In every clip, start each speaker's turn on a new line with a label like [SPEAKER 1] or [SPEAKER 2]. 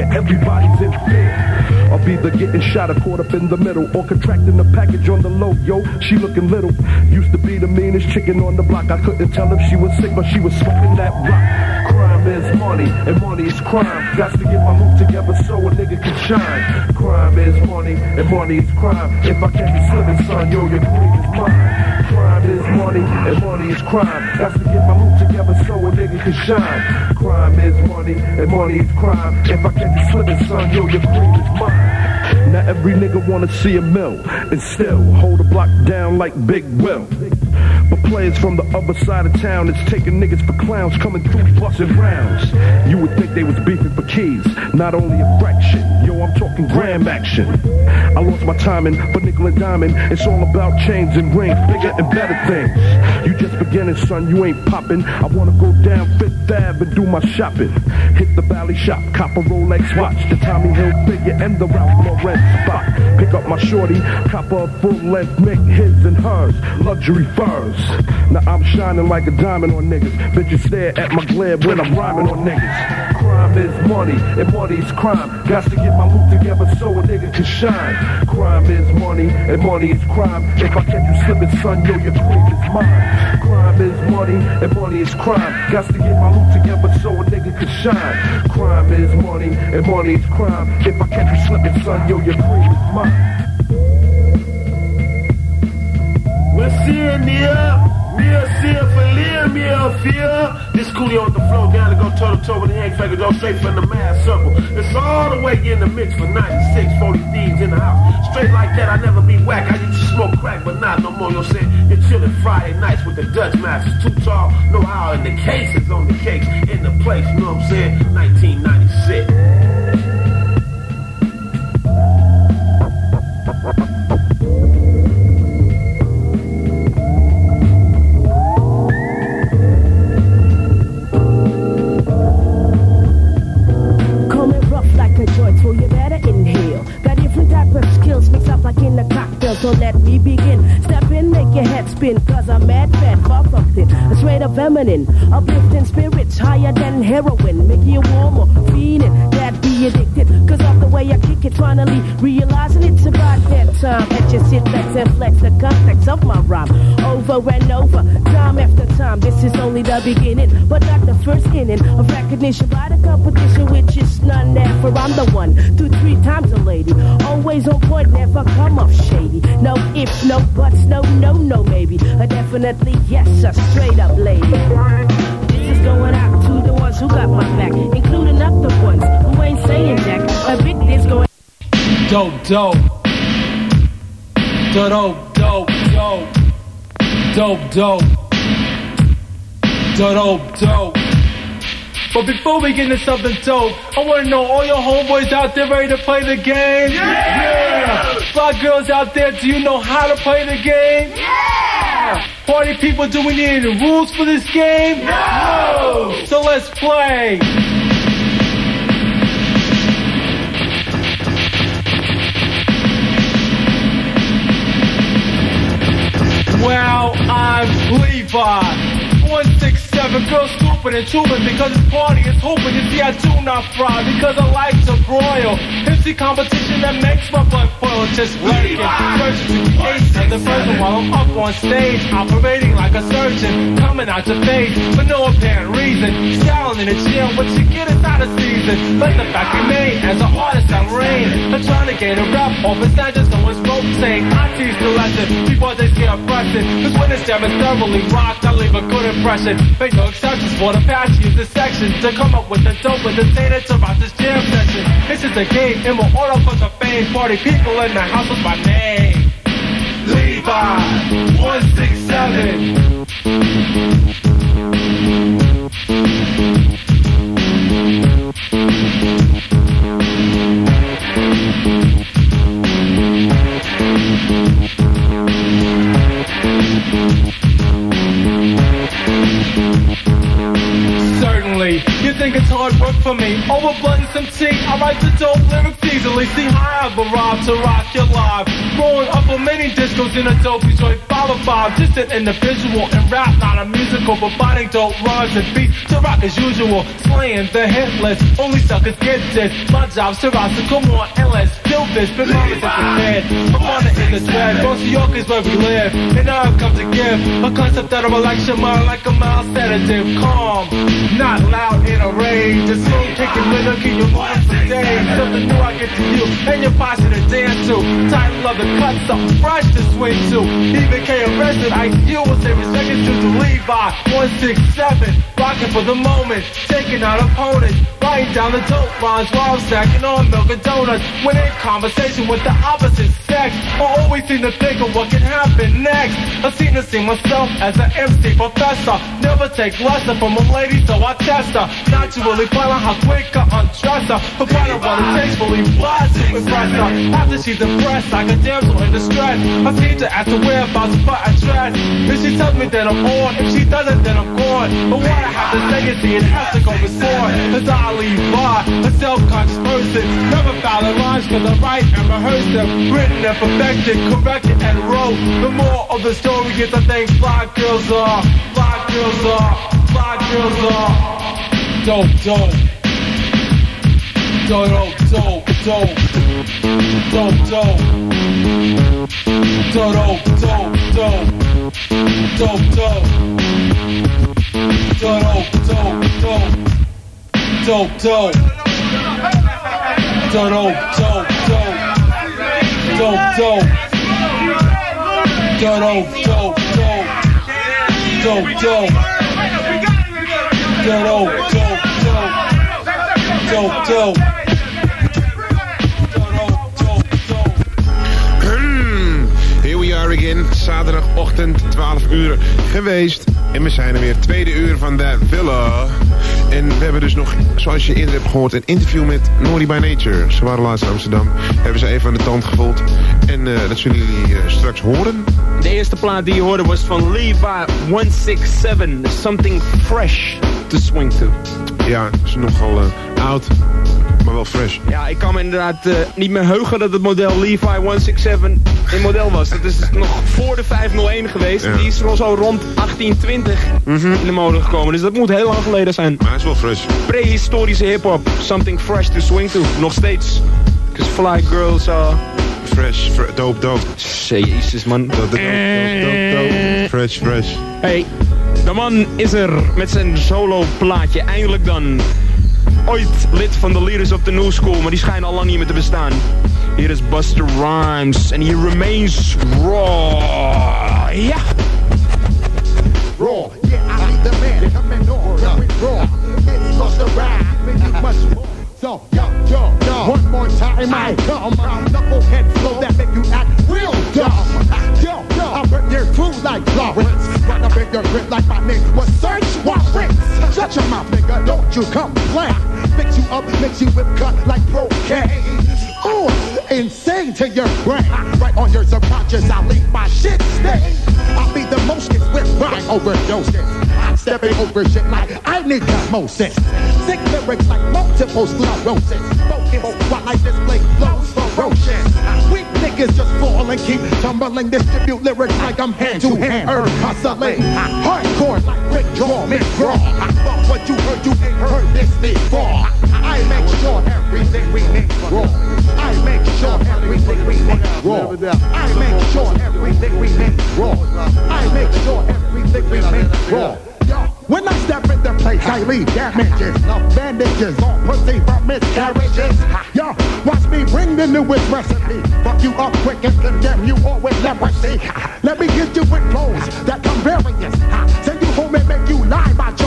[SPEAKER 1] everybody's in fear. Of either getting shot or caught up in the middle, or contracting the package on the low. Yo, she looking little. Used to be the meanest chicken on the block. I couldn't tell if she was sick but she was smoking that rock. Crime is money, and money is crime. Got to get my move together so a nigga can shine. Crime is money, and money is crime. If I catch you slipping, son, yo, your green is mine. Crime is money, and money is crime. Got to get my move together so a nigga can shine. Crime is money, and money is crime. If I catch you slipping, son, yo, your green is mine. Now every nigga wanna see a mill, and still hold a block down like Big Will. But players from the other side of town is taking niggas for clowns coming through busting rounds. You would think they was beefing for keys, not only a fraction. Yo, I'm talking gram action. I lost my timing for nickel and diamond. It's all about chains and rings, bigger and better things. You just beginning, son, you ain't popping. I wanna go down Fifth Ave and do my shopping. Hit the Valley Shop, cop a Rolex watch, the Tommy Hill figure and the Ralph Lauren spot. Pick up my shorty, cop a full length, make his and hers, luxury furs. Now I'm shining like a diamond on niggas. Bitches stare at my glare when I'm rhyming on niggas. Crime is money, and money is crime. Got to get my loot together so a nigga can shine. Crime is money, and money is crime. If I catch you slipping, son, yo, your cream is mine. Crime is money, and money is crime. Got to get my loot together so a nigga can shine. Crime is money, and money is crime. If I catch you slipping, son, yo, your cream is mine.
[SPEAKER 2] We're seeing see for fear. This Coolio on the floor, down to go toe to toe with the Hank Faggot, go straight from the mad circle. It's all the way in the mix for 96, 40 thieves in the house. Straight like that, I never be whack. I used to smoke crack, but not no more. You'll say you're chilling Friday nights with the Dutch masters. Too tall, no how, and the case is on the case in the place. You know what I'm saying? 1996.
[SPEAKER 3] So let me begin. Step make your head spin, cause I'm mad fat, far from thin. A straight up feminine, uplifting spirits higher than heroin. Make you warmer, feeling that be addicted. Cause of the way I kick it, finally realizing it's about that time. That you sit back and flex the context of my rhyme. Over and over, time after time. This is only the beginning, but not the first inning of recognition by the competition, which is none. For I'm the one, two, three times a lady. Always on point, never come off shady. No ifs, no buts, no, no, no, maybe. A definitely yes, a straight up lady. This is going out to the ones who got my back, including up the ones who ain't saying jack. A bit this going.
[SPEAKER 4] dope, dope. Dope, dope, dope. Dope, dope. Dope, dope. But before we get into something dope, I want to know all your homeboys out there ready to play the game? Yeah! Fly girls out there, do you know how to play the game? Yeah! Party people, do we need any rules for this game? No! So let's play! Well, I'm Levi. 167 girls stupid and tubing because this party is hooping. You see, I do not fry because I like to broil. MC competition that makes my blood boil. Just lurking, searching to create the version while I'm up on stage, operating like a surgeon, coming out your face for no apparent reason. Styling in a chair, what you get is out of season. Let the fact remain as an artist I reign. I'm trying to get a rap off it's not just someone's rope saying I teach the lesson before they see a pressing. Cause when this jam is thoroughly rocked, I leave a good impression. Make no exceptions for the past use the section to come up with the dope with the data to rock this jam session. This is a game up for the fame. Party people in the house with my name. Levi 167. Work for me. Oh, Over blood and some tea, I write the dope lyrics easily. See how I've arrived to rock your live. Rolling up on many discos in a dopey joint. Follow five, just an individual and rap, not a musical, but finding dope rhymes and beats to rock as usual. Slaying the hit list, only suckers get this. My job's to rock, so come on and let's this. Been promised at the bed, I'm on it in the thread. North New York is where we live, and I've come to give a concept that relax your mind like a mild sedative. Calm, not loud in a rage. Just slow kicking rhythm, keep your mind for days. Something new I get to you, and your posture to dance to. Title of the cut, something fresh to swing to. Even K arrested, IQ will say respect to the Levi 167. Rocking for the moment, taking out opponents. Writing down the dope lines while I'm stacking on milk and donuts. When in conversation with the opposite sex, I always seem to think of what can happen next. I seem to see myself as an MC professor. Never take lesson from a lady, so I test her. Naturally, out how quick I her. But find out what it tastefully to impress her. After she's impressed, like a damsel in distress. I seem to ask her whereabouts for a dress. If she tells me that I'm on, if she doesn't, then I'm gone. But what I have to say is it has to go before. As I leave by, a self-conscious person. Never foul the cause I write and rehearse them. Written and perfected, corrected and wrote. The more of the story is I think fly girls are, fly girls are, fly girls are. Dope, dope. Dope, dope, dope. Dope, dope. Dope, dope, dope. Dope, dope. Dope, dope, dope. Dope, dope. Dope, dope, dope. Dope, dope. Dope, dope, dope. Dope, dope. Dope, dope, dope. Dope,
[SPEAKER 5] Here we are again. Zaterdagochtend, 12 uur geweest. En we zijn er weer. Tweede uur van de Villa. En we hebben dus nog, zoals je eerder hebt gehoord, een interview met Nori by Nature. Ze waren laatst in Amsterdam. Hebben ze even aan de tand gevoeld. En eh, dat zullen jullie eh, straks horen.
[SPEAKER 6] De eerste plaat die je hoorde was van Levi 167. Something fresh to swing to.
[SPEAKER 5] Ja, ze is nogal eh, oud, maar wel fresh.
[SPEAKER 6] Ja, ik kan me inderdaad eh, niet meer heugen dat het model Levi 167 in model was. Dat is nog voor de 501 geweest.
[SPEAKER 5] Ja.
[SPEAKER 6] Die is er al zo rond 1820 in de mode gekomen. Dus dat moet heel lang geleden zijn.
[SPEAKER 5] Maar hij is wel fresh.
[SPEAKER 6] Prehistorische hip-hop. Something fresh to swing to. Nog steeds. Because fly girls are...
[SPEAKER 5] Fresh, fre- dope, dope.
[SPEAKER 6] Jezus, man.
[SPEAKER 5] Dope, dope, dope, dope, dope. Fresh, fresh.
[SPEAKER 6] Hey, de man is er met zijn solo plaatje. Eindelijk dan. Ooit lid van de Leaders of the New School, maar die schijnen al lang niet meer te bestaan. Hier is Busta Rhymes en he remains raw. Ja.
[SPEAKER 7] raw. Yeah, I need the man coming on, coming raw. It's Busta Rhymes, you much more. So, yo, yo, yo, one more time I come. Knucklehead flow that make you act real dumb. I rip your crew like Lawrence. Run up in your grip like my name was Search Warrant. Shut your mouth, nigga, don't you complain. Fix you up, makes you whip cut like cocaine. Ooh, insane to your brain. Right on your subconscious, I'll leave my shit stain. I'll be the mostest with rhyme overdoses. Stepping over shit like I need osmosis. Sick lyrics like multiple sclerosis. Focus while I display flows ferocious. Niggas just fall and keep tumbling. Distribute lyrics like I'm hand to hand. Herb hustling. Hardcore like Rick Draw, Mick Draw. What you heard, you ain't heard this before. I make sure everything we make raw. I make sure everything we make raw. I make sure everything we make raw. I make sure everything we make raw. When I step in the place, I leave damages. Bandages on pussy from miscarriages. Yo, watch me bring the newest recipe. Fuck you up quick and condemn you all with leprosy. Let me get you with flows that come various. Send you home and make you lie area.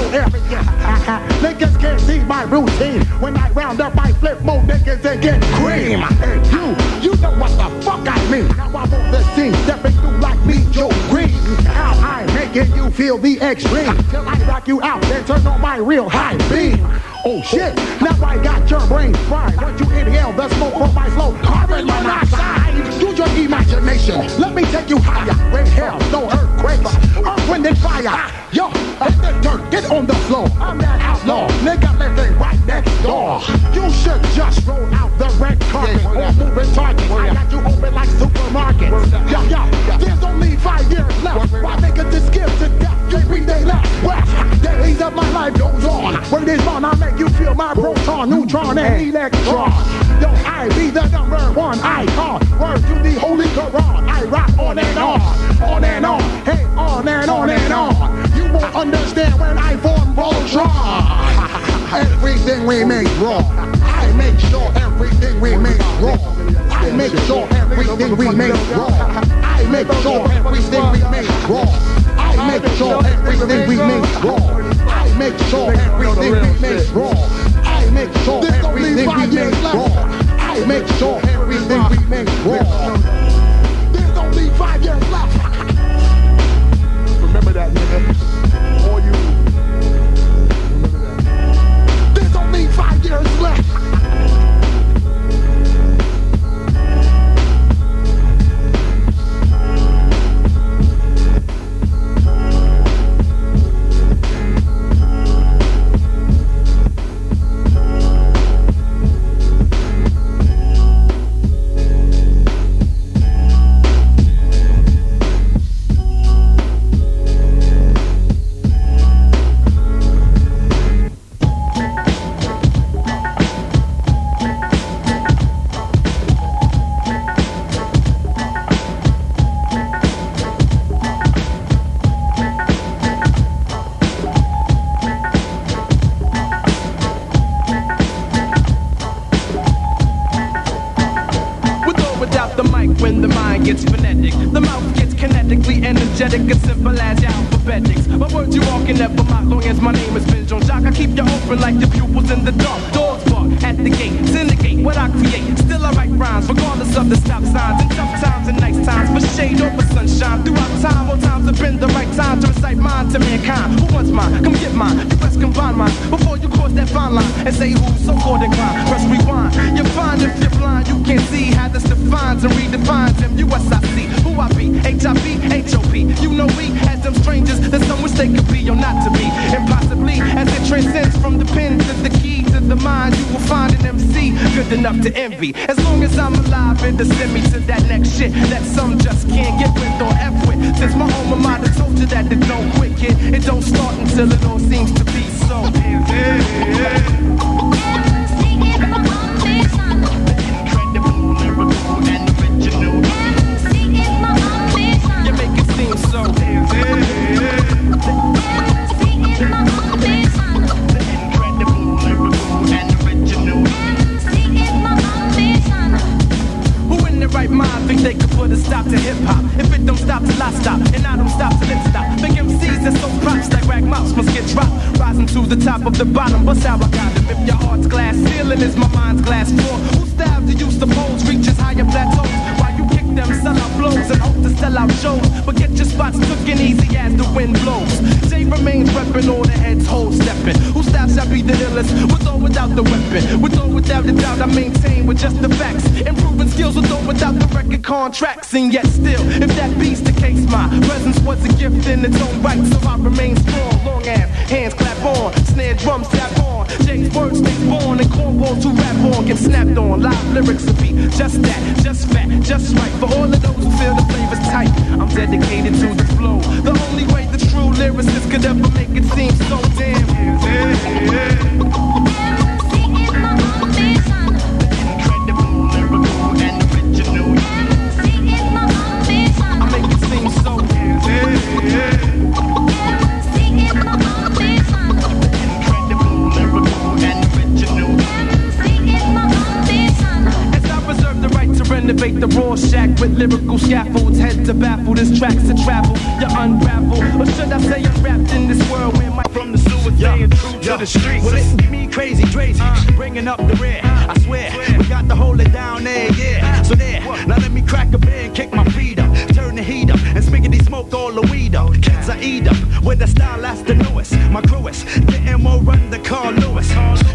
[SPEAKER 7] Niggas can't see my routine. When I round up, I flip more niggas and get cream. And you, you know what the fuck I mean. Now I'm on the scene, stepping through like me, Joe Green. How I'm making you feel the extreme. Till I rock you out, then turn on my real high beam. Oh shit, now I got your brain fried. What you inhale, the smoke from my slow carbon monoxide. Use your imagination, let me take you higher. Rain hell, no earthquakes, earth, wind, and fire. Yo, let the dirt get on the floor. I'm that outlaw, nigga living right next door. You should just roll out the red carpet or moving target. I got you open like supermarket. Yo, yo, there's only five years left. Why niggas just give to death every day left? Well, days of my life goes on. Word is
[SPEAKER 8] proton, neutron, and electron. Yo, I be the number one icon. Word to the Holy Quran. I rock on and on, on and on, hey, on and on and on. You won't understand when I form Voltron. everything we make raw. I make sure everything we make raw. I make sure everything we make raw. I make sure everything we make raw. I make sure everything we make raw. I make sure everything we make raw. I make sure everything we make raw. I make sure everything we make raw. There's only five years left. Remember that, nigga. All you. Remember that. There's only five years left.
[SPEAKER 9] Dedicated to the flow. The only way the true lyricist could ever make it seem so damn. The right to renovate the raw shack with lyrical scaffolds, head to baffle, this track's to travel, you unravel, or should I say unwrapped in this world where my from the sewer staying true to the streets.
[SPEAKER 10] Well, listen to me, crazy, crazy. Uh. Bringing up the rear. I swear, we got to hold it down there, yeah. So there, now let me crack a beer and kick my feet up. Turn the heat up and spiggity smoke all the weed up. Kids I eat up with the style that's the newest. My crew is getting more run the Carl Lewis.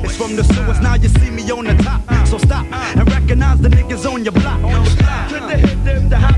[SPEAKER 10] It's from the sewers, now you see me on the top. So stop and recognize the niggas on your block. To the hip, dip, the hop,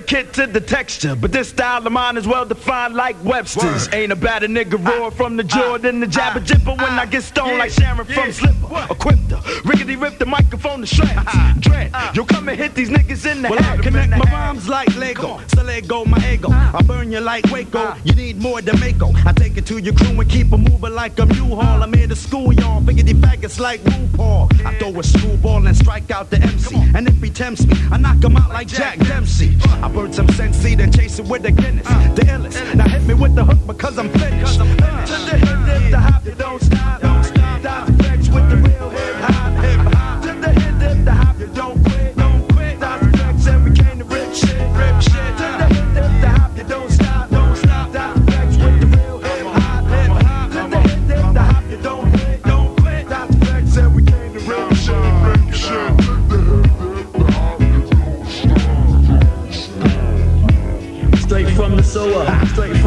[SPEAKER 9] delicate to
[SPEAKER 10] to the texture, but this style of mine is well defined like Webster's. Ain't about a nigga ah. roar from the Jordan, the ah. jabber jibber when ah. I get stoned like Sharon from Slipper. Equipped her, rickety rip the microphone to shreds. Dread, yo come and hit these niggas in the head. Connect my rhymes like Lego, so let go my ego. I burn you like Waco, you need more than Mako. I take it to your crew and keep 'em moving like a mule haul. I'm here to school y'all, figure biggity faggots like RuPaul. I throw a screwball and strike out the MC. And if he tempts me, I knock him out like Jack Dempsey. I burn some sensi, then chase it with a Guinness. The illest. Now hit me with the hook because I'm finished. To the hip, the hop, you don't stop. Don't stop. Das EFX with the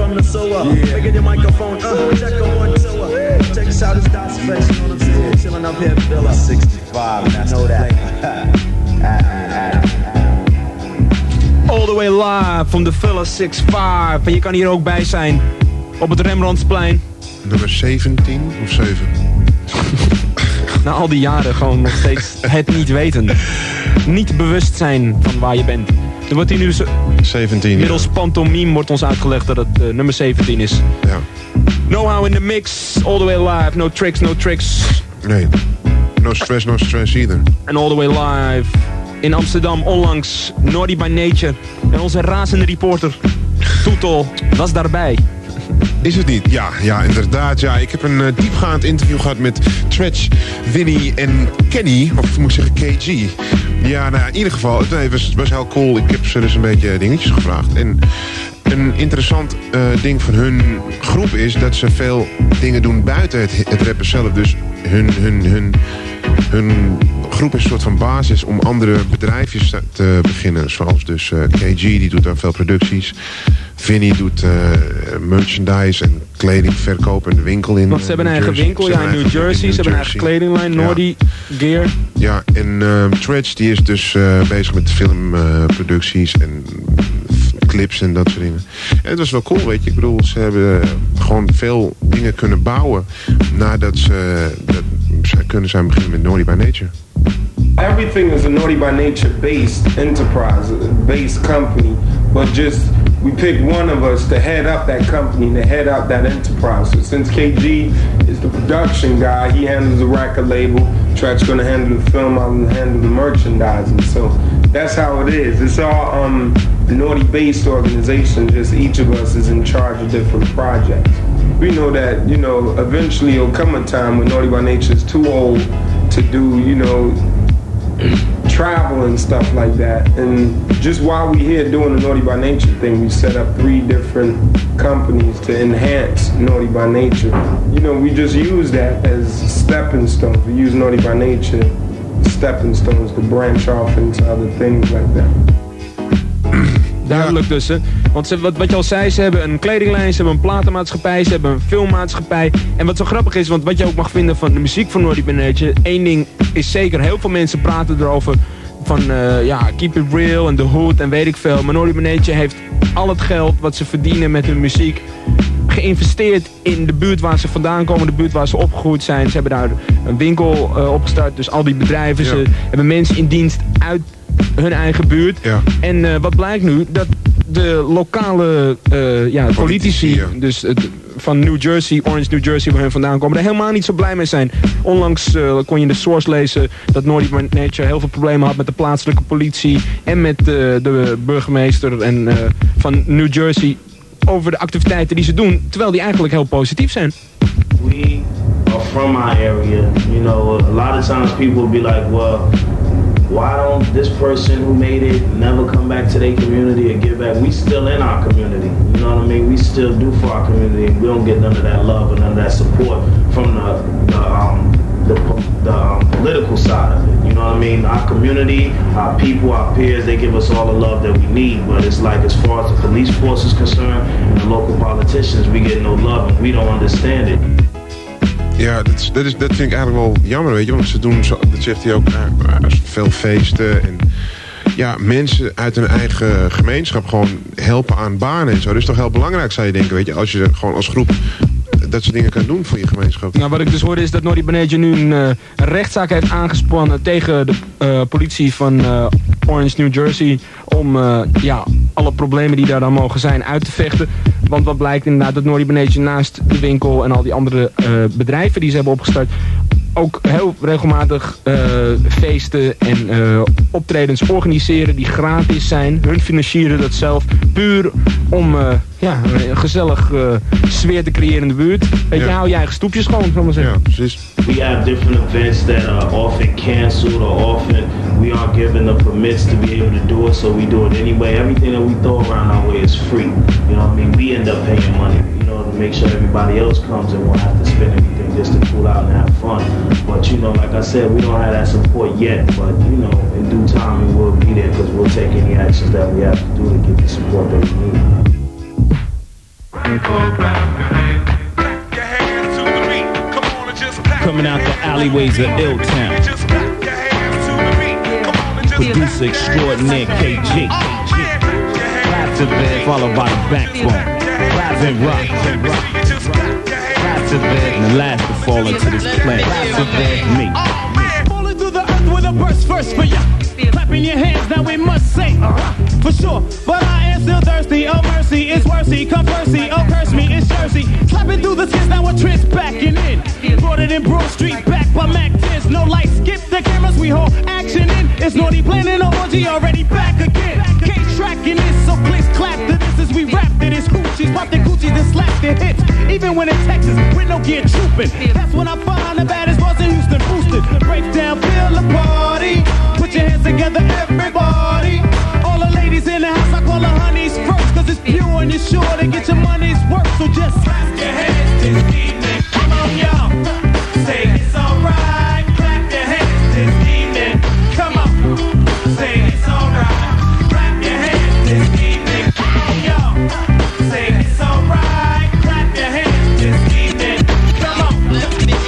[SPEAKER 11] from the sewer. Up the microphone, uh, check on one tour. Check us out, it's Dot's Flex, you know what I'm saying? Chilling up here, Villa. 65, I know that.
[SPEAKER 6] All the way live from the Villa 6-5. En je kan hier ook bij zijn. Op het Rembrandtsplein.
[SPEAKER 5] Nummer 17 of 7?
[SPEAKER 6] Na al die jaren gewoon nog steeds het niet weten. Niet bewust zijn van waar je bent. Er wordt hier nu zo-
[SPEAKER 5] 17.
[SPEAKER 6] middels pantomime wordt ons uitgelegd dat het eh, nummer 17 is.
[SPEAKER 5] Ja.
[SPEAKER 6] Know-how in the mix, all the way live. No tricks, no tricks.
[SPEAKER 5] Nee. No stress, no stress either.
[SPEAKER 6] En all the way live in Amsterdam onlangs. Naughty by Nature. En onze razende reporter Toetel was daarbij.
[SPEAKER 5] Is het niet? Ja, ja, inderdaad. Ja. Ik heb een eh, diepgaand interview gehad met Tretch, Winnie en Kenny. Of moet ik zeggen KG. Ja, nou in ieder geval, het was heel cool. Ik heb ze dus een beetje dingetjes gevraagd. En een interessant eh, ding van hun groep is dat ze veel dingen doen buiten het, het rappen zelf. Dus hun, hun, hun, hun groep is een soort van basis om andere bedrijfjes te- beginnen. Zoals dus eh, KG, die doet dan veel producties. Vinnie doet eh, merchandise en kledingverkoop en de winkel in
[SPEAKER 6] Want ze hebben een
[SPEAKER 5] eh,
[SPEAKER 6] eigen
[SPEAKER 5] Jersey.
[SPEAKER 6] winkel ja, in New
[SPEAKER 5] eigen
[SPEAKER 6] Jersey. Ze hebben een eigen kledinglijn,
[SPEAKER 5] Ja.
[SPEAKER 6] Naughty Gear.
[SPEAKER 5] Ja, en uh, die is dus bezig met filmproducties en clips en dat soort dingen. En het was wel cool, weet je. Ik bedoel, ze hebben gewoon veel dingen kunnen bouwen nadat ze, dat, ze kunnen zijn beginnen met Naughty by Nature.
[SPEAKER 12] Everything is a naughty by nature based enterprise, based company, but just we pick one of us to head up that company, to head up that enterprise. So since KG is the production guy, he handles the record label. Treach's gonna handle the film, I'm gonna handle the merchandising. So that's how it is. It's all um, naughty based organization. Just each of us is in charge of different projects. We know that you know eventually it'll come a time when Naughty by Nature is too old to do you know travel and stuff like that. And just while we're here doing the Naughty by Nature thing, we set up three different companies to enhance Naughty by Nature. You know, we just use that as stepping stones. We use Naughty by Nature stepping stones to branch off into other things like that.
[SPEAKER 6] Duidelijk dus, hè. Want ze, wat, wat je al zei, ze hebben een kledinglijn, ze hebben een platenmaatschappij, ze hebben een filmmaatschappij. En wat zo grappig is, want wat je ook mag vinden van de muziek van Naughty by Nature, één ding is zeker, heel veel mensen praten erover van, eh, ja, keep it real en the hood en weet ik veel. By Nature heeft al het geld wat ze verdienen met hun muziek geïnvesteerd in de buurt waar ze vandaan komen, de buurt waar ze opgegroeid zijn. Ze hebben daar een winkel eh, opgestart, dus al die bedrijven,
[SPEAKER 5] Ja.
[SPEAKER 6] ze hebben mensen in dienst uit hun eigen buurt.
[SPEAKER 5] Ja.
[SPEAKER 6] En eh, wat blijkt nu? Dat de lokale ja, politici,
[SPEAKER 5] ja.
[SPEAKER 6] dus het- van New Jersey, Orange New Jersey, waar hun vandaan komen, er helemaal niet zo blij mee zijn. Onlangs eh, kon je in de source lezen dat Naughty by Nature heel veel problemen had met de plaatselijke politie en met eh, de burgemeester en, eh, van New Jersey over de activiteiten die ze doen, terwijl die eigenlijk heel positief zijn.
[SPEAKER 11] we are from our area. You know, a lot of times people be like, well, why don't this person who made it never come back to their community and give back? We still in our community. You know what I mean? We still do for our community. We don't get none of that love and none of that support from the the um, the, the um, political side of it. You know what I mean? Our community, our people, our peers, they give us all the love that we need. But it's like as far as the police force is concerned and the local politicians, we get no love and we don't understand it.
[SPEAKER 5] Ja, dat, is, dat, is, dat vind ik eigenlijk wel jammer, weet je. Want ze doen, zo, dat zegt hij ook, eh, veel feesten. En ja, mensen uit hun eigen gemeenschap gewoon helpen aan banen en zo. Dat is toch heel belangrijk, zou je denken, weet je, als je gewoon als groep dat soort dingen kan doen voor je gemeenschap.
[SPEAKER 6] Nou, wat ik dus hoorde is dat Nordy Beneja nu een, eh, een rechtszaak heeft aangespannen tegen de eh, politie van eh, Orange, New Jersey. Om ja, alle problemen die daar dan mogen zijn uit te vechten. Want wat blijkt inderdaad dat Nordy Beneja naast de winkel en al die andere eh, bedrijven die ze hebben opgestart ook heel regelmatig eh, feesten en eh, optredens organiseren die gratis zijn. Hun financieren dat zelf puur om eh, ja, een gezellig eh, sfeer te creëren in de buurt. Weet je, hou je eigen stoepjes schoon, zal ik maar zeggen.
[SPEAKER 5] Ja, precies.
[SPEAKER 11] We have different events that are often canceled or often we aren't given the permits to be able to do it, so we do it anyway. Everything that we throw around our way is free. You know what I mean? We end up paying money, you know, to make sure everybody else comes and won't have to spend anything just to cool out and have fun. But you know, like I said, we don't have that support yet, but you know, in due time we will be there because we'll take any actions that we have to do to get the support that we need.
[SPEAKER 13] Coming out the alleyways of Ill Town. Producer extraordinaire KG. Clap to bed, followed by the backbone. Rap and rock. Clap to bed, and the last to fall into this planet. Clap me.
[SPEAKER 14] Falling through the earth with a burst first for ya. Clapping your hands, now we must say, uh-huh, for sure. But I am still thirsty. Oh mercy, it's worthy. Come mercy, oh curse me, it's Jersey. Slapping through the tents, now we're trends backing in. Brought it in Broad Street, back by Mac 10s. No lights, skip the cameras, we hold action in. It's naughty planning an orgy, already back again. Case tracking this, so clicks clap to this as we rap to this. Hoochies, pop the Gucci, then slap the hits. Even when in Texas, with no gear trooping. That's when I find the baddest boys in Houston boosted. Break down, feel the party. Put your hands together, everybody. All the ladies in the house, I call the honeys first. Cause it's pure and you're sure to get your money's worth. So just clap your hands this evening. Come on, y'all.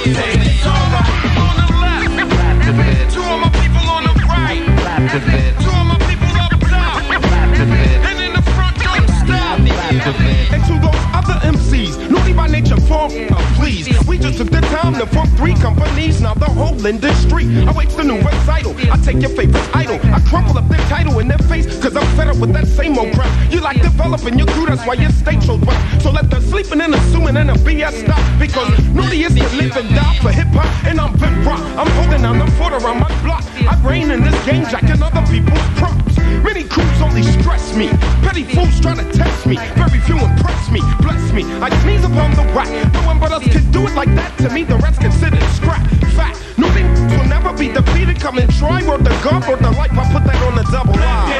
[SPEAKER 14] On the left. Two my people on the right. Two my people up top. And in the front, stop.
[SPEAKER 2] And to those other MCs, naughty by nature, uh, please. We just took the time to form three companies, now the whole industry. I wait the new recital. I take your favorite idol. I crumple up their title in their face, cause I'm fed up with that same developing your crew, that's why state shows rough. So let the sleeping and assuming and the BS stop. Because naughty is the live and die for hip hop, and I'm Vin Rock. I'm holding down the fort around my block. I reign in this game, jacking other people's props. Many crews only stress me. Petty fools trying to test me. Very few impress me. Bless me. I sneeze upon the whack. No one but us can do it like that. To me, the rest considered scrap. Fact. Nobody will never be defeated. Come and try. Word the God, word the life. I put that on the double line.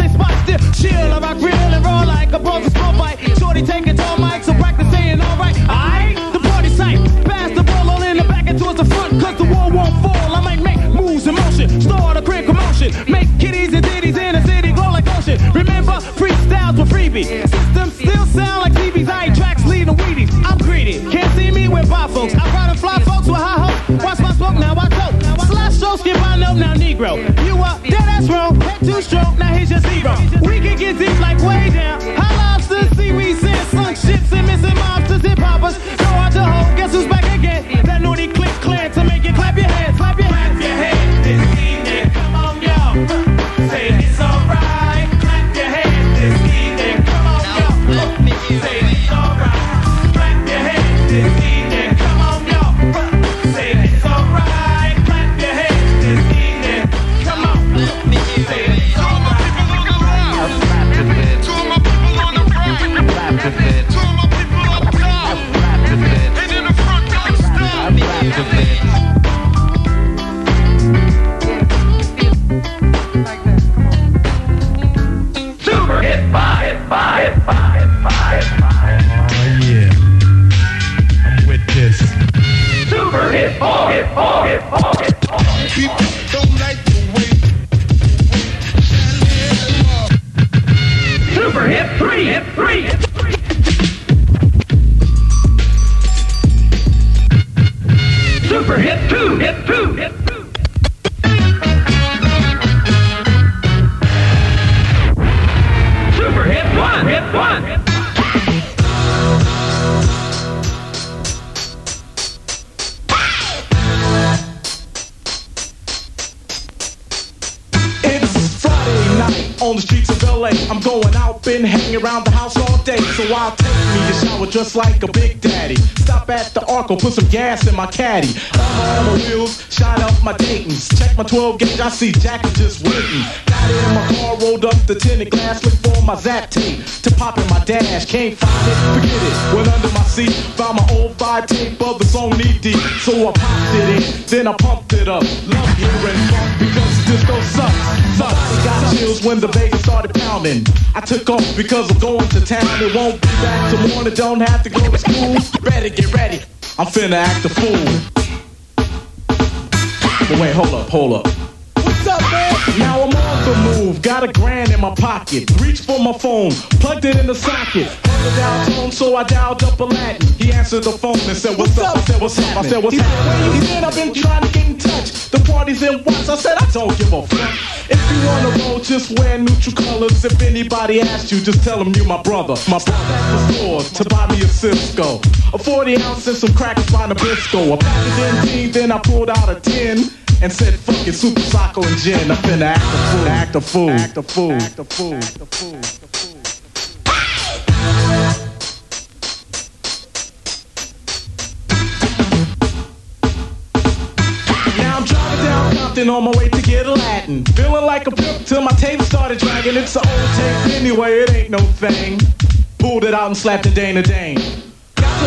[SPEAKER 14] thick. I'm grill. Chill, and raw like a bronze small bite. Shorty taking tall mic, so practice saying alright. Alright, the party's tight. Pass the ball all in the back and towards the front, cause the wall won't fall. I might make moves in motion. Start a quick commotion. Make kitties and ditties in the city glow like ocean. Remember, freestyles were freebie. Systems still sound like TVs. I ain't tracks leading Wheaties. I'm greedy. Can't see me with by folks. I ride and fly folks with high hopes. Watch my smoke, now Show, skip, I know, now Negro. You up, dead ass wrong. Head too strong, now here's your zero. We can get deep like way down.
[SPEAKER 15] Super hip, three hip, three hip. Super hip two, hip two, hip two. Super hip one, hip one.
[SPEAKER 16] It's Friday night on the streets of LA. I'm going out, been hanging around the house all day. So I'll take me a shower just like a big daddy. Stop at the Arco, put some gas in my caddy. I'm on my wheels, shine up my Dayton's. Check my 12 gauge, I see Jack is just waiting. Got in my car, rolled up the tinted glass, looked for my Zap tape to pop in my dash. Can't find it, forget it. Went under my seat, found my old five tape of the song Knee Deep. So I popped it in, then I pumped it up. Love hearing funk because disco sucks. Sucks. Got chills when the Vegas started pounding. I took off because I'm going to town. It won't be back till morning. Don't have to go to school. Better get ready. I'm finna act a fool. But wait, hold up, hold up. What's? Now I'm on the move. Got a grand in my pocket. Reached for my phone. Plugged it in the socket. The dial tone, so I dialed up Aladdin. He answered the phone and said, What's, up? I said, What's up? I said, What's happening? He said, I've been trying to get in touch. The party's in Watts. I said, I don't give a fuck. If you on the road, just wear neutral colors. If anybody asks you, just tell them you my brother. My brother at the store to buy me a Cisco. A 40 ounce and some crackers by Nabisco. A package in then I pulled out a 10 and said, fuck it, Super Socko and Gin. I'm finna act a fool. Act a fool. Act a fool. Act a fool. Act a fool. Now I'm driving down Compton on my way to get a Latin. Feeling like a pimp till my tape started dragging. It's an old tape anyway, it ain't no thing. Pulled it out and slapped the Dana Dane.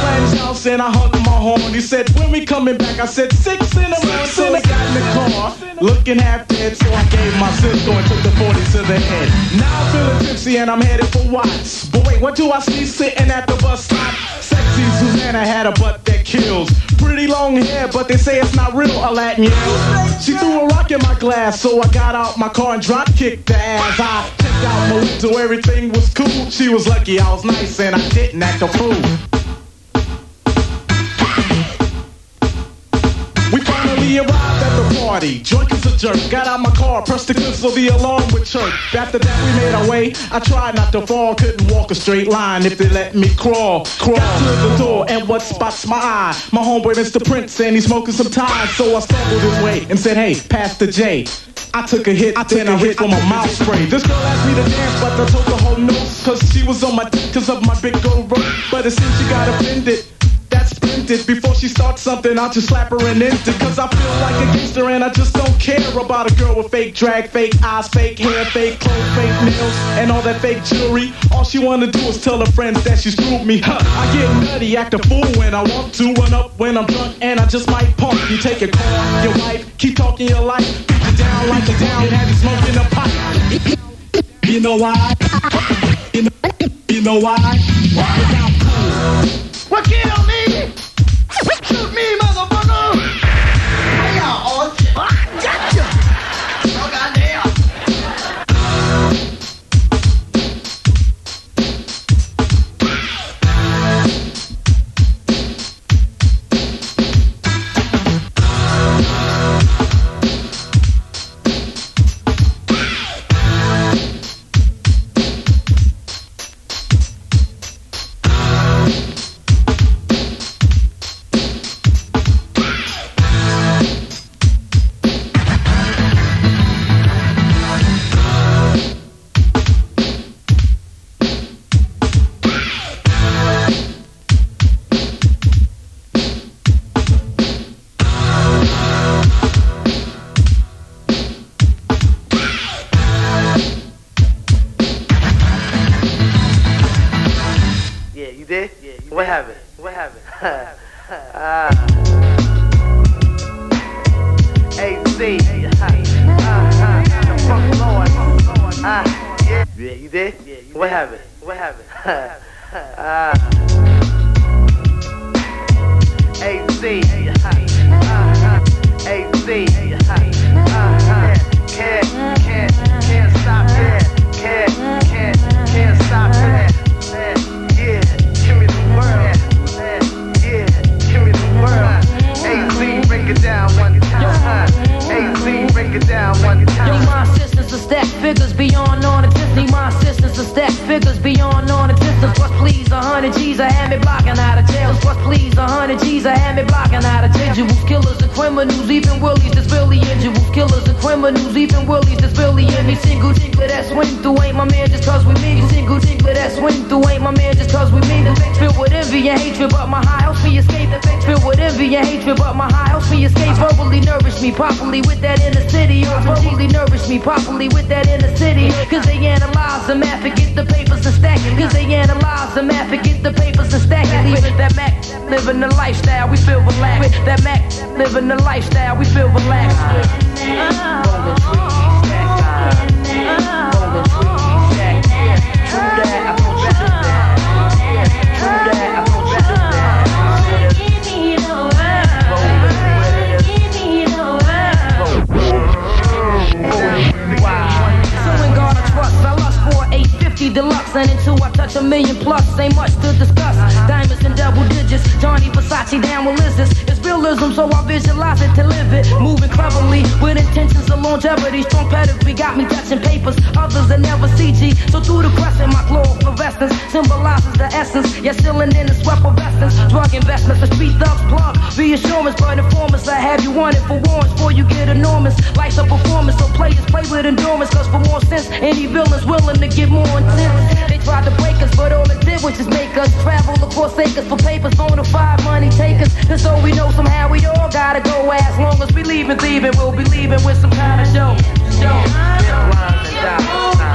[SPEAKER 16] Latin's house and I hugged my horn. He said, when we coming back? I said, six in the morning. So I got in the car, looking half dead. So I gave my Cisco and took the 40 to the head. Now I'm feeling tipsy and I'm headed for Watts. But wait, what do I see sitting at the bus stop? Sexy Susanna had a butt that kills. Pretty long hair, but they say it's not real. A Latin. She threw a rock in my glass, so I got out my car and drop kicked the ass. I checked out my window, everything was cool. She was lucky I was nice and I didn't act a fool. Arrived at the party. Drunk as a jerk. Got out my car, pressed the clips of the alarm with church. After that, we made our way. I tried not to fall, couldn't walk a straight line if they let me crawl. Crawl to the door, and what spots my eye? My homeboy, Mr. Prince, and he's smoking some ties. So I stumbled his way and said, Hey, Pastor J. I took a hit, I then a hit for my mouth spray. This girl asked me to dance, but I told the whole notes. Cause she was on my dick cause of my big gold rope. But it seems she got offended. Before she starts something, I'll just slap her and end it. Cause I feel like a gangster and I just don't care about a girl with fake drag, fake eyes, fake hair, fake clothes, fake nails, and all that fake jewelry. All she wanna do is tell her friends that she screwed me. Huh. I get nutty, act a fool when I want to, run up when I'm drunk, and I just might pump. You take your car, your wife, keep talking your life, beat you down like a down, have you smoking a pipe. You know why? You know, you know why? Cause I'm
[SPEAKER 17] ah. AC. Ah. Ah, yeah. You did? What happened? What happened? AC.
[SPEAKER 18] Please a I had me blocking out of jail. Please a hundred G's, I had me blocking out of. Individuals, killers and criminals, even willies that's really individuals. Killers and criminals, even willies that's really in me. Single tinkler that swing through ain't my man just cause we meet. Single tinkler that swing through ain't my man just cause we meet. The filled with envy and hatred, but my high helps me escape. The filled with envy and hatred, but my high helps me escape. Verbally nourish me properly with that inner city. Verbally nourish me properly with that inner city. Cause they analyze the math and get the papers and stack it. Cause they analyze the math and get the papers and stack it. Leaving that Mac, living the lifestyle, we feel relaxed. With that Mac, living the lifestyle, we feel relaxed. Trees, stack time. That, I thought you did that. That, I thought you did that. Rolling So in God I trust, I lust for 850 deluxe And until I touch a million plus, ain't much to discuss Diamonds in double digits, Gianni Versace down with lizards. It's realism, so I visualize it to live it. Moving cleverly, with intentions of longevity. Strong pedigree got me touching papers, others that never CG So through the crescent, my fluorescence Symbolizes the essence, yet still in the sweat of essence. Drug investments, the street thugs plug Reassurance, but informants I have you wanted for warrants Before you get enormous, life's a performance So players play with endurance, cause for more sense Any villains willing to get more intense. They tried to break us, but all it did was just make us Travel across acres for papers, bona fide money takers And so we know somehow we all gotta go As long as we leaving thieving, we'll be leaving with some kind of show Show rhymes and dollar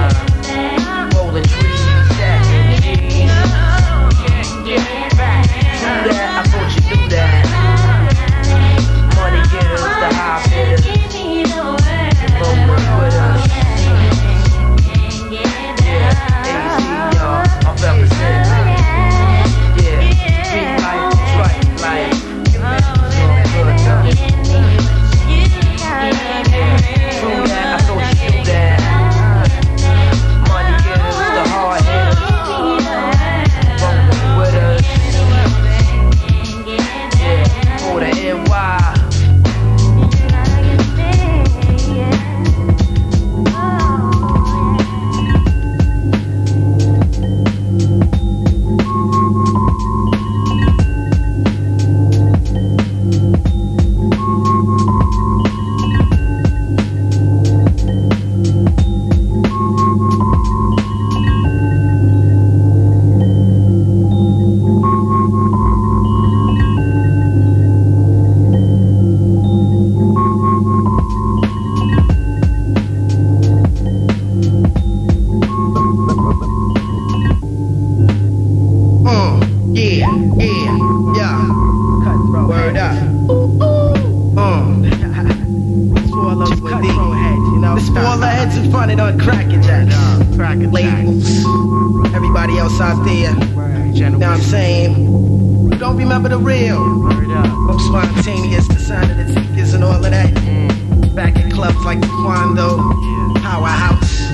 [SPEAKER 18] yeah, yeah, yeah.
[SPEAKER 19] Word up. Uh. The spoiler heads in front of the cracking jacks. Labels. Everybody else out there. Know what I'm saying? You don't remember the real. Spontaneous, the sound of the seekers and all of that. Back at clubs like Taekwondo, Powerhouse,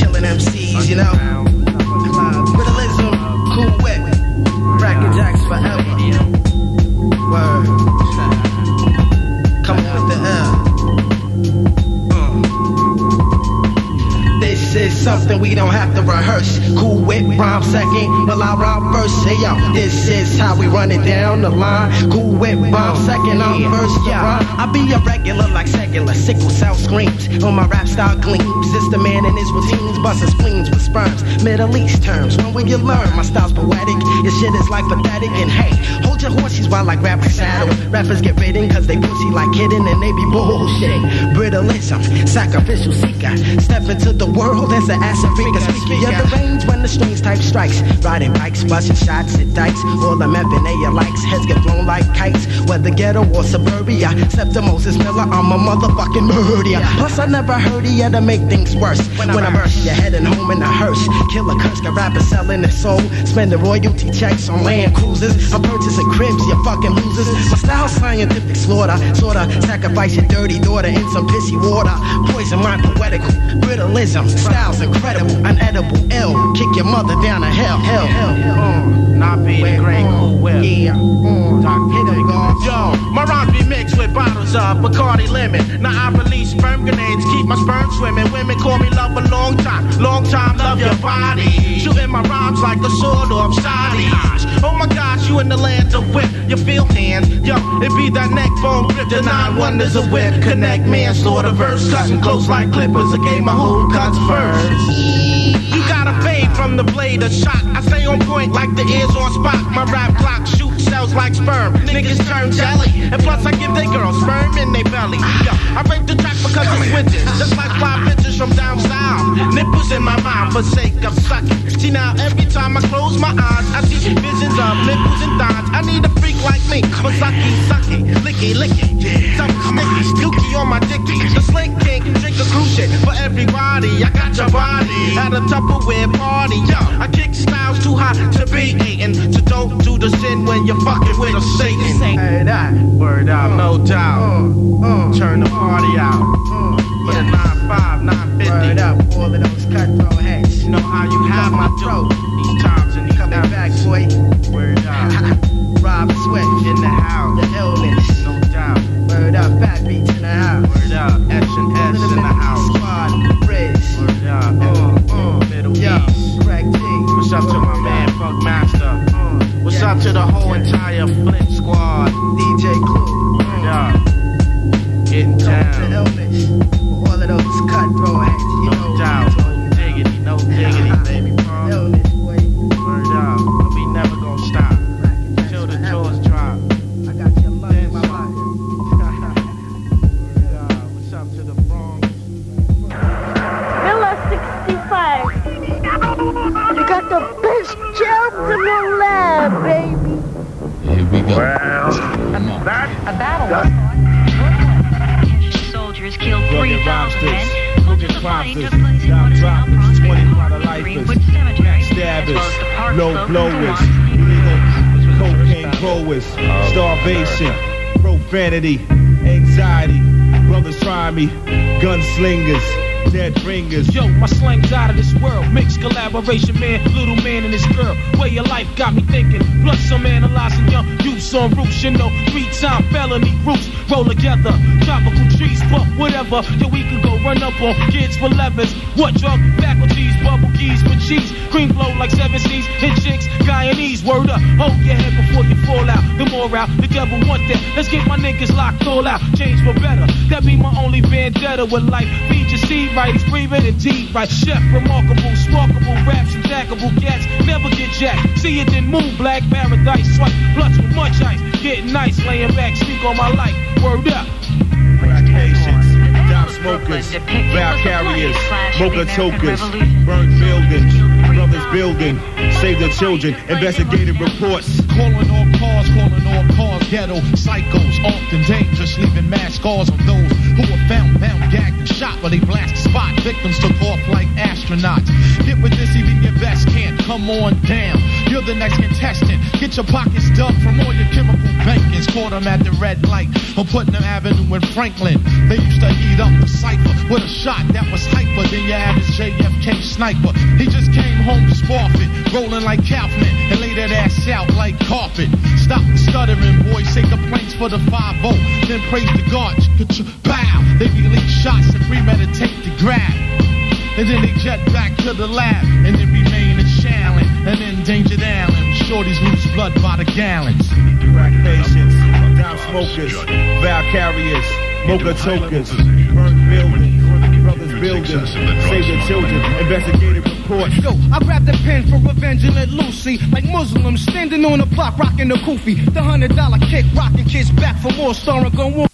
[SPEAKER 19] killing MCs, you know. Forever. Word. Come with the L. This is something we don't have to rehearse. Cool whip, rhyme second, well I rhyme first. Hey yo, this is how we run it down the line. Cool whip, rhyme second, I'm first. Yeah, I be a regular like secular, sickle cell screams. On my rap style gleams. It's the man and his routines, busting spleens with sperms. Middle East terms, when will you learn? My style's poetic, your shit is like pathetic. And hey, hold your horses while I grab my saddle. Rappers get ridden cause they pussy like kidding and they be bullshit. Brittleism, sacrificial seeker. Step into the world as an Africa speaker. You're the range when the strings type strikes. Riding bikes, busting shots at dikes. All them FNA likes. Heads get blown like kites. Whether ghetto or suburbia. Except to Moses Miller, I'm a motherfucking murderer. Plus, I never heard of you to make things worse. When I burst, you're heading home in a hearse. Killer curse, got rappers selling their soul. Spending royalty checks on land cruisers. I'm purchasing cribs, you fucking losers. My style scientific slaughter. Sorta sacrifice your dirty daughter in some pissy water. Poison my poetical brittleism. Style's incredible, unedible, ill. Kick your mother down to hell, hell, hell. Uh,
[SPEAKER 8] Not be the great cool whip.
[SPEAKER 19] Yeah, uh,
[SPEAKER 8] Doc
[SPEAKER 19] hit him, God.
[SPEAKER 8] Yo, my rhymes be mixed with bottles of Bacardi lemon. Now I release sperm grenades, keep my sperm swimming. Women call me love a long time, long time, love your body. Shooting my rhymes like a sword off Saudi eyes. Oh my gosh, you in the land of whip, you feel hands. Yo, it be that neck bone grip, the nine wonders of whip. Connect manslaughter verse, cutting close like clippers. A game of who cuts first. You gotta fade from the blade of shot. I stay on point like the ears on spot. My rap clock shoot cells like sperm. Niggas turn jelly. And plus I give they girls sperm in their belly. Yo, I break the track because it's winter. Just like fly bitches from down south. Nipples in my mind for sake of sucking. See now every time I close my eyes, I see visions of nipples I need a freak like me. For sucky, licky, licky. Something snicky, dookie on my dicky. The slick king, drink a cruise shit for everybody. I got your body at a Tupperware party. Yo, I kick styles too hot to be eaten. So don't do the sin when you're fucking with a Satan.
[SPEAKER 19] Hey, that.
[SPEAKER 8] Word out, no uh, doubt. Uh, uh. Turn the party out. With a 9-5, 950.
[SPEAKER 19] Word up, all of those cutthroat heads.
[SPEAKER 8] You know how you have my throat. These times and these
[SPEAKER 19] Coming back, boy.
[SPEAKER 8] Word out.
[SPEAKER 19] Rob Swift
[SPEAKER 8] In the house.
[SPEAKER 19] the illness.
[SPEAKER 8] No doubt.
[SPEAKER 19] Word up, fat beats in the house.
[SPEAKER 8] Word out. S and S in the house.
[SPEAKER 19] Squad, Riz.
[SPEAKER 8] Word out.
[SPEAKER 19] Uh, uh,
[SPEAKER 8] Middle
[SPEAKER 19] yo,
[SPEAKER 8] East.
[SPEAKER 19] Craig T.
[SPEAKER 8] What's up to my man, Funk Master? What's up to the whole entire Flip squad?
[SPEAKER 19] DJ Clue.
[SPEAKER 8] Word out. Getting
[SPEAKER 19] The
[SPEAKER 8] down.
[SPEAKER 19] All of those cutthroat heads. You
[SPEAKER 8] No
[SPEAKER 19] know,
[SPEAKER 8] doubt. No diggity, no diggity,
[SPEAKER 20] jobs in the lab, baby.
[SPEAKER 21] Here we go.
[SPEAKER 22] A battle Soldiers killed 3,000 men.
[SPEAKER 21] rosters,
[SPEAKER 22] Much of
[SPEAKER 21] crooked
[SPEAKER 22] the fighting took place in what is now Prospect
[SPEAKER 21] 20
[SPEAKER 22] Park,
[SPEAKER 21] product lifers,
[SPEAKER 22] Greenwood Cemetery.
[SPEAKER 21] Stabbers,
[SPEAKER 22] Both the park
[SPEAKER 21] low blowers,
[SPEAKER 22] Vermont.
[SPEAKER 21] cocaine growers, oh, starvation, profanity, anxiety, brothers try me, gunslingers, dead bringers.
[SPEAKER 4] Yo, my slang's out of this world. Mixed collaboration, man. Little man and his girl. Way of life got me thinking. Plus some analyzing young youths on roofs. You know, three time felony groups roll together. Tropical trees, but whatever. Yo, we can go run up on kids for levers. What drug faculties, bubble keys for cheese. Cream flow like seven seas. Hit chicks, Guyanese. Word up. Hold your head before you fall out. The more out, the devil want that. Let's get my niggas locked all out. Change for better. That be my only vendetta with life. Feed your seed right. He's breathing and deep right. Chef, remarkable, sparkable raps, and jackable cats. Never get jacked. See it then move. Black paradise. Swipe blunts with much ice. Getting nice. Laying back. Speak on my life. Word up.
[SPEAKER 21] Crack patients, dime smokers, vow carriers, mocha tokers, burnt buildings, brothers building, save the children, investigative reports.
[SPEAKER 23] Calling all cars, calling all cars, ghetto psychos, often dangerous, leaving mass scars on those who were found, bound, gagged, and shot but they blast the spot. Victims took off like astronauts. Get with this, even your best can't. Come on down. You're the next contestant. Get your pockets dug from all your chemical bankings. Caught them at the red light on Putnam Avenue in Franklin. They used to eat up the cipher with a shot that was hyper than your average JFK sniper. He just came home to Spofford, rolling like Kaufman, and laid that ass out like carpet. Stop the stuttering, boys. Say complaints for the 5 then praise the God. Bow. They release shots and premeditate the grab. And then they jet back to the lab and then remain in Shallon and endangered Allen. Shorties lose blood by the gallons.
[SPEAKER 21] Crack patients, dime smokers, vow carriers, mocha tokers, burnt buildings, brothers building, save the children, investigative reports.
[SPEAKER 14] Yo, I grabbed the pen for revenge and let Lucy, like Muslims standing on the block rocking the kufi. The hundred dollar kick, rocking kids back for more, starring gun.